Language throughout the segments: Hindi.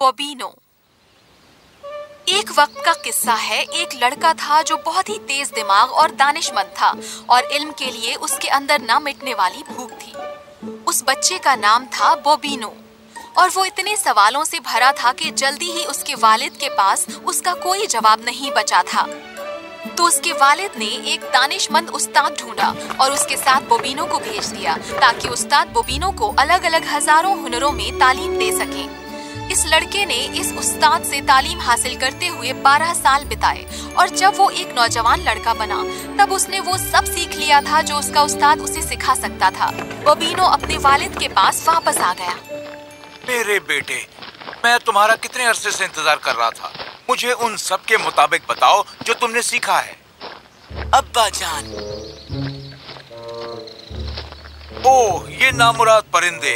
बोबीनो। एक वक्त का किस्सा है, एक लड़का था जो बहुत ही तेज दिमाग और दानिशमंद था और इल्म के लिए उसके अंदर न मिटने वाली भूख थी। उस बच्चे का नाम था बोबीनो और वो इतने सवालों से भरा था कि जल्दी ही उसके वालिद के पास उसका कोई जवाब नहीं बचा था। तो उसके वालिद ने एक दानिशमंद उस्ताद ढूंढा और उसके साथ बोबीनो को भेज दिया ताकि उस्ताद बोबीनो को अलग अलग हज़ारों हुनरों में तालीम दे सके। इस लड़के ने इस उस्ताद से तालीम हासिल करते हुए 12 साल बिताए और जब वो एक नौजवान लड़का बना, तब उसने वो सब सीख लिया था जो उसका उस्ताद उसे सिखा सकता था। बोबीनो अपने वालिद के पास वापस आ गया। मेरे बेटे, मैं तुम्हारा कितने अरसे से इंतज़ार कर रहा था? मुझे उन सब के मुताबिक बताओ जो तुमने सीखा है। अब्बा जान। ओह ये नामुराद परिंदे।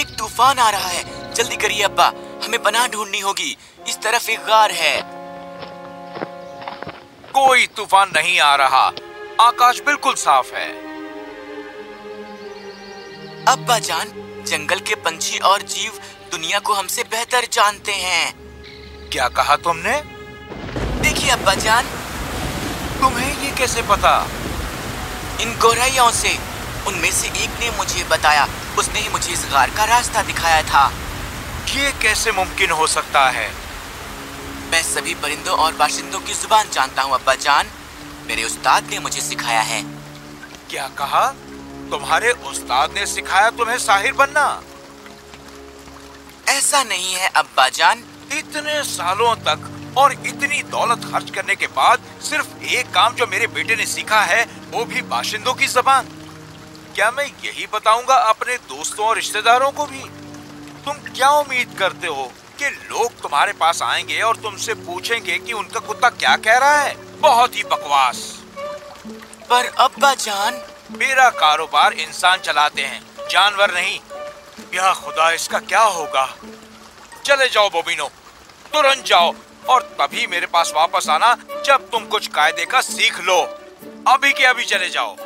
एक तूफ़ान आ रहा है। जल्दी करिए अब्बा हमें पनाह ढूंढनी होगी। इस तरफ़ एक गार है। कोई तूफ़ान नहीं आ रहा। आकाश बिल्कुल साफ़ है। अब्बा जान जंगल के पंछी और जीव दुनिया को हमसे बेहतर जानते हैं। क्या कहा तुमने? देखिए अब्बा जान तुम्हें ये कैसे पता? इन गौरैयाओं से उनमें से एक ने मुझे बताया उसने ही मुझे इस गार का रास्ता दिखाया था। ये कैसे मुमकिन हो सकता है? मैं सभी परिंदों और बाशिंदों की ज़ुबान जानता हूँ अब्बा जान। मेरे उस्ताद ने मुझे सिखाया है। क्या कहा? तुम्हारे उस्ताद ने सिखाया तुम्हें साहिर बनना? ऐसा नहीं है अब्बा जान। इतने सालों तक और इतनी दौलत खर्च करने के बाद सिर्फ़ एक काम जो मेरे बेटे ने सीखा है वो भी बाशिंदों की जबान। क्या मैं यही बताऊँगा अपने दोस्तों और रिश्तेदारों को भी? तुम क्या उम्मीद करते हो कि लोग तुम्हारे पास आएँगे और तुमसे पूछेंगे कि उनका कुत्ता क्या कह रहा है? बहुत ही बकवास। पर अब्बा जान। मेरा कारोबार इंसान चलाते हैं जानवर नहीं। या खुदा इसका क्या होगा? चले जाओ बोबिनो। तुरंत जाओ और तभी मेरे पास वापस आना जब तुम कुछ कायदे का सीख लो। अभी के अभी चले जाओ।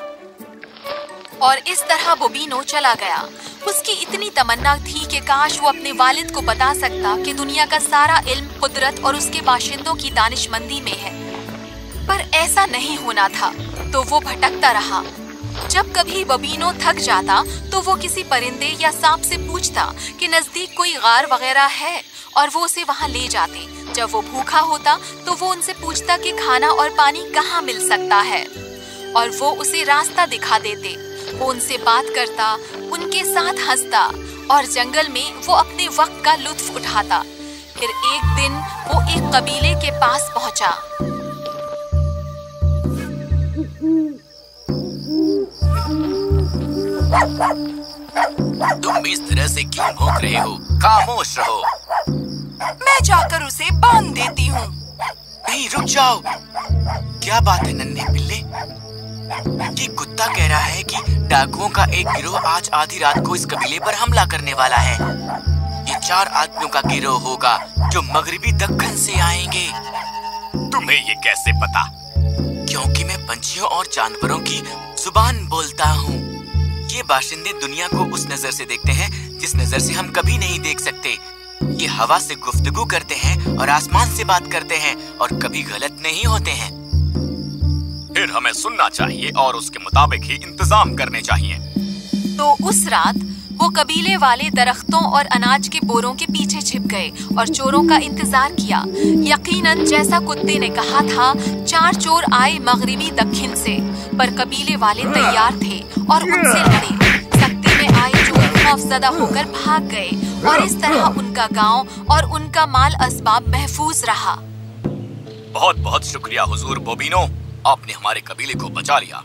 और इस तरह बोबिनो चला गया। उसकी इतनी तमन्ना थी कि काश वो अपने वालिद को बता सकता कि दुनिया का सारा इल्म कुदरत और उसके बाशिंदों की दानिशमंदी में है। पर ऐसा नहीं होना था तो वो भटकता रहा। जब कभी बबीनो थक जाता तो वो किसी परिंदे या सांप से पूछता कि नज़दीक कोई गार वगैरह है? और वो उसे वहाँ ले जाते। जब वो भूखा होता तो वो उनसे पूछता कि खाना और पानी कहाँ मिल सकता है। और वो उसे रास्ता दिखा देते। वो उनसे बात करता, उनके साथ हंसता और जंगल में वो अपने वक्त का लुत्फ उठाता। फिर एक दिन वो एक कबीले के पास पहुँचा। तुम इस तरह से क्यों भौंक रहे हो? खामोश रहो। मैं जाकर उसे बाँध देती हूँ। नहीं रुक जाओ। क्या बात है नन्हे पिल्ले? ये कुत्ता कह रहा है कि डाकुओं का एक गिरोह आज आधी रात को इस कबीले पर हमला करने वाला है। ये चार आदमियों का गिरोह होगा जो मगरबी दक्कन से आएँगे। तुम्हें ये कैसे पता? क्योंकि मैं पंछियों और जानवरों की ज़ुबान बोलता हूँ। ये बाशिंदे दुनिया को उस नज़र से देखते हैं जिस नज़र से हम कभी नहीं देख सकते। ये हवा से गुफ्तगू करते हैं और आसमान से बात करते हैं और कभी गलत नहीं होते हैं। फिर हमें सुनना चाहिए और उसके मुताबिक ही इंतज़ाम करने चाहिए। तो उस रात वो कबीले वाले दरख्तों और अनाज के बोरों के पीछे छिप गए और चोरों का इंतज़ार किया। यकीनन जैसा कुत्ते ने कहा था चार चोर आए मगरिबी दक्षिण से पर कबीले वाले तैयार थे और उनसे लड़े। सख्ती में आए चोर खौफजदा होकर भाग गए और इस तरह उनका गाँव और उनका माल असबाब महफूज रहा। बहुत बहुत शुक्रिया हुजूर बोबिनो। आपने हमारे कबीले को बचा लिया।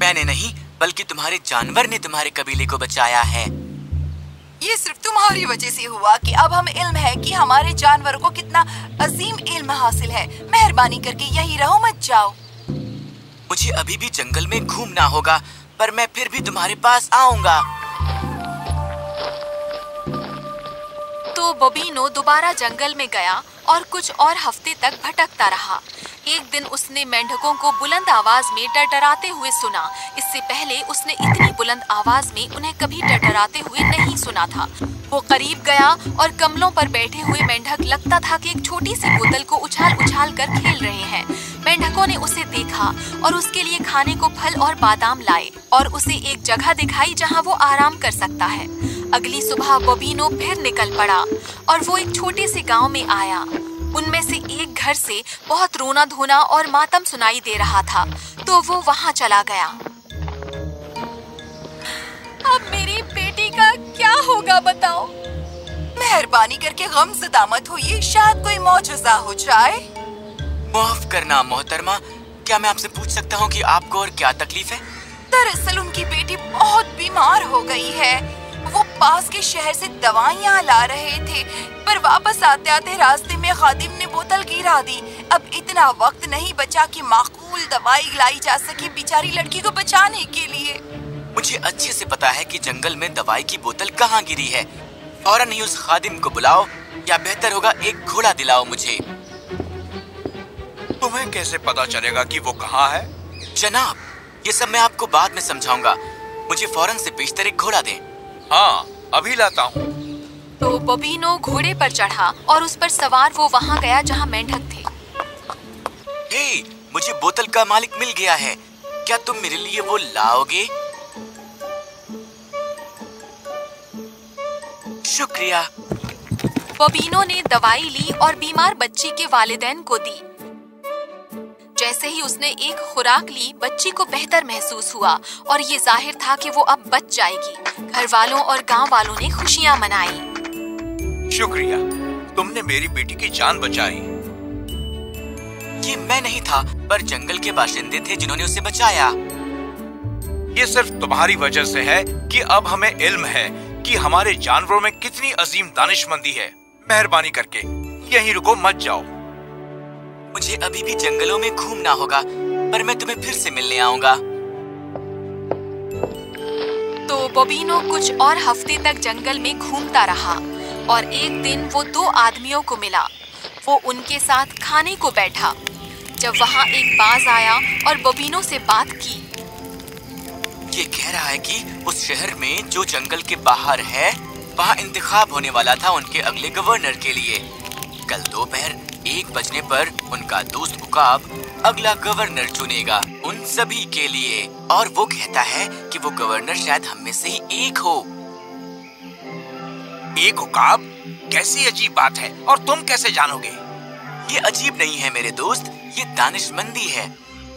मैंने नहीं बल्कि तुम्हारे जानवर ने तुम्हारे कबीले को बचाया है। ये सिर्फ़ तुम्हारी वजह से हुआ कि अब हम इल्म है कि हमारे जानवरों को कितना अजीम इल्म हासिल है। मेहरबानी करके यही रहो मत जाओ। मुझे अभी भी जंगल में घूमना होगा पर मैं फिर भी तुम्हारे पास आऊँगा। तो बबीनो दोबारा जंगल में गया और कुछ और हफ़्ते तक भटकता रहा। एक दिन उसने मेंढकों को बुलंद आवाज़ में टरटराते हुए सुना। इससे पहले उसने इतनी बुलंद आवाज़ में उन्हें कभी टरटराते हुए नहीं सुना था। वो करीब गया और कमलों पर बैठे हुए मेंढक लगता था कि एक छोटी सी बोतल को उछाल उछाल कर खेल रहे हैं। मेंढकों ने उसे देखा और उसके लिए खाने को फल और बादाम लाए और उसे एक जगह दिखाई जहाँ वो आराम कर सकता है। अगली सुबह बॉबिनो फिर निकल पड़ा और वो एक छोटे से गाँव में आया। उनमें से एक घर से बहुत रोना धोना और मातम सुनाई दे रहा था तो वो वहाँ चला गया। अब मेरी बेटी का क्या होगा बताओ? मेहरबानी करके गम जदा मत होइए शायद कोई मौजूदा हो जाए। माफ़ करना मोहतरमा क्या मैं आपसे पूछ सकता हूँ कि आपको और क्या तकलीफ़ है? दरअसल उनकी बेटी बहुत बीमार हो गई है। पास के शहर से दवाइयाँ ला रहे थे पर वापस आते आते रास्ते में खादिम ने बोतल गिरा दी। अब इतना वक्त नहीं बचा कि माकूल दवाई लाई जा सके बेचारी लड़की को बचाने के लिए। मुझे अच्छे से पता है कि जंगल में दवाई की बोतल कहाँ गिरी है। फ़ौरन ही उस खादिम को बुलाओ या बेहतर होगा एक घोड़ा दिलाओ मुझे। तुम्हें कैसे पता चलेगा कि वो कहाँ है? जनाब ये सब मैं आपको बाद में समझाऊँगा। मुझे फ़ौरन से पेशतर एक घोड़ा दें। हाँ अभी लाता हूँ। तो बबीनो घोड़े पर चढ़ा और उस पर सवार वो वहाँ गया जहाँ मेंढक थे। हे, मुझे बोतल का मालिक मिल गया है। क्या तुम मेरे लिए वो लाओगे? शुक्रिया। बबीनो ने दवाई ली और बीमार बच्ची के वालिदैन को दी। जैसे ही उसने एक खुराक ली, बच्ची को बेहतर महसूस हुआ और ये ज़ाहिर था कि वो अब बच जाएगी। घर वालों और गाँव वालों ने खुशियाँ मनाई। शुक्रिया, तुमने मेरी बेटी की जान बचाई। ये मैं नहीं था, पर जंगल के बाशिंदे थे जिन्होंने उसे बचाया। ये सिर्फ़ तुम्हारी वजह से है कि अब हमें इल्म है कि हमारे जानवरों में कितनी अजीम दानिशमंदी है। मेहरबानी करके, यहीं रुको, मत जाओ। मुझे अभी भी जंगलों में घूमना होगा पर मैं तुम्हें फिर से मिलने आऊँगा। तो बॉबिनो कुछ और हफ़्ते तक जंगल में घूमता रहा और एक दिन वो दो आदमियों को मिला। वो उनके साथ खाने को बैठा। जब वहाँ एक बाज आया और बॉबिनो से बात की। ये कह रहा है कि उस शहर में जो जंगल के बाहर है वहाँ इंतखाब होने वाला था उनके अगले गवर्नर के लिए। कल दोपहर एक बजने पर उनका दोस्त उकाब अगला गवर्नर चुनेगा उन सभी के लिए। और वो कहता है कि वो गवर्नर शायद हम में से ही एक हो। एक उकाब कैसी अजीब बात है और तुम कैसे जानोगे? ये अजीब नहीं है मेरे दोस्त ये दानिशमंदी है।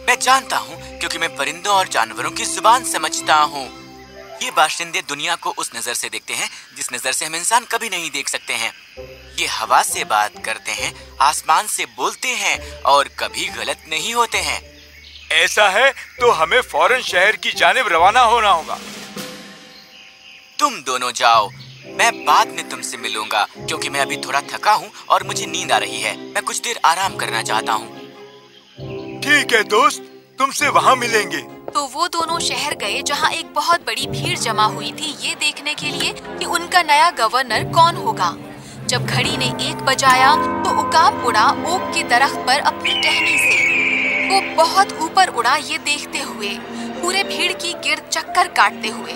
मैं जानता हूँ क्योंकि मैं परिंदों और जानवरों की ज़ुबान समझता हूँ। ये बाशिंदे दुनिया को उस नज़र से देखते हैं जिस नज़र से हम इंसान कभी नहीं देख सकते हैं। ये हवा से बात करते हैं आसमान से बोलते हैं और कभी गलत नहीं होते हैं। ऐसा है तो हमें फ़ौरन शहर की जानिब रवाना होना होगा। तुम दोनों जाओ मैं बाद में तुमसे मिलूँगा क्योंकि मैं अभी थोड़ा थका हूँ और मुझे नींद आ रही है। मैं कुछ देर आराम करना चाहता हूँ। ठीक है दोस्त तुमसे वहाँ मिलेंगे। तो वो दोनों शहर गए जहाँ एक बहुत बड़ी भीड़ जमा हुई थी ये देखने के लिए कि उनका नया गवर्नर कौन होगा। जब घड़ी ने एक बजाया तो उकाब उड़ा ओक के दरख्त पर अपनी टहनी से। वो बहुत ऊपर उड़ा ये देखते हुए, पूरे भीड़ की गिर्द चक्कर काटते हुए।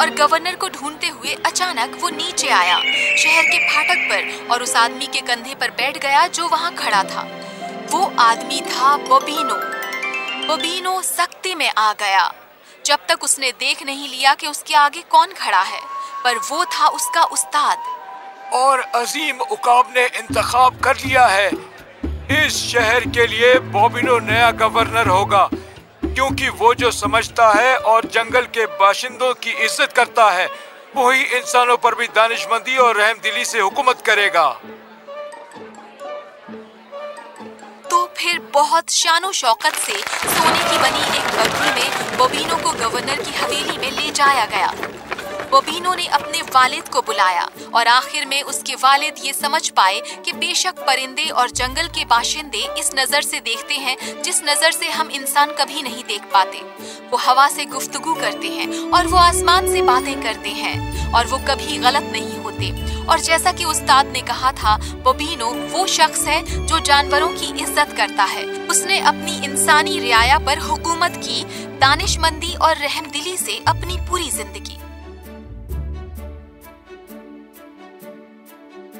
और गवर्नर को ढूंढते हुए अचानक वो नीचे आया, शहर के फाटक पर, और उस आदमी के कंधे पर बैठ गया जो वहाँ खड़ा था। वो आदमी था बॉबिनो। बबीनो सख्ती में आ गया। जब तक उसने देख नहीं लिया कि उसके आगे कौन खड़ा है, पर वो था उसका उस्ताद। और अजीम उकाब ने इंतखाब कर लिया है। इस शहर के लिए बॉबिनो नया गवर्नर होगा, क्योंकि वो जो समझता है और जंगल के बाशिंदों की इज़्ज़त करता है, वही इंसानों पर भी दानिशमंदी और रहमदिली से हुकूमत करेगा। तो फिर बहुत शानो शौकत से सोने की बनी एक बग्घी में बबीनो को गवर्नर की हवेली में ले जाया गया। बबीनो ने अपने वालिद को बुलाया और आखिर में उसके वालिद ये समझ पाए कि बेशक परिंदे और जंगल के बाशिंदे इस नज़र से देखते हैं जिस नज़र से हम इंसान कभी नहीं देख पाते। वो हवा से गुफ्तगू करते हैं और वो आसमान से बातें करते हैं और वो कभी गलत नहीं होते। और जैसा कि उस्ताद ने कहा था, बबीनो वो शख्स है जो जानवरों की इज़्ज़त करता है। उसने अपनी इंसानी रियाया पर हुकूमत की, दानिशमंदी और रहमदिली से अपनी पूरी ज़िंदगी।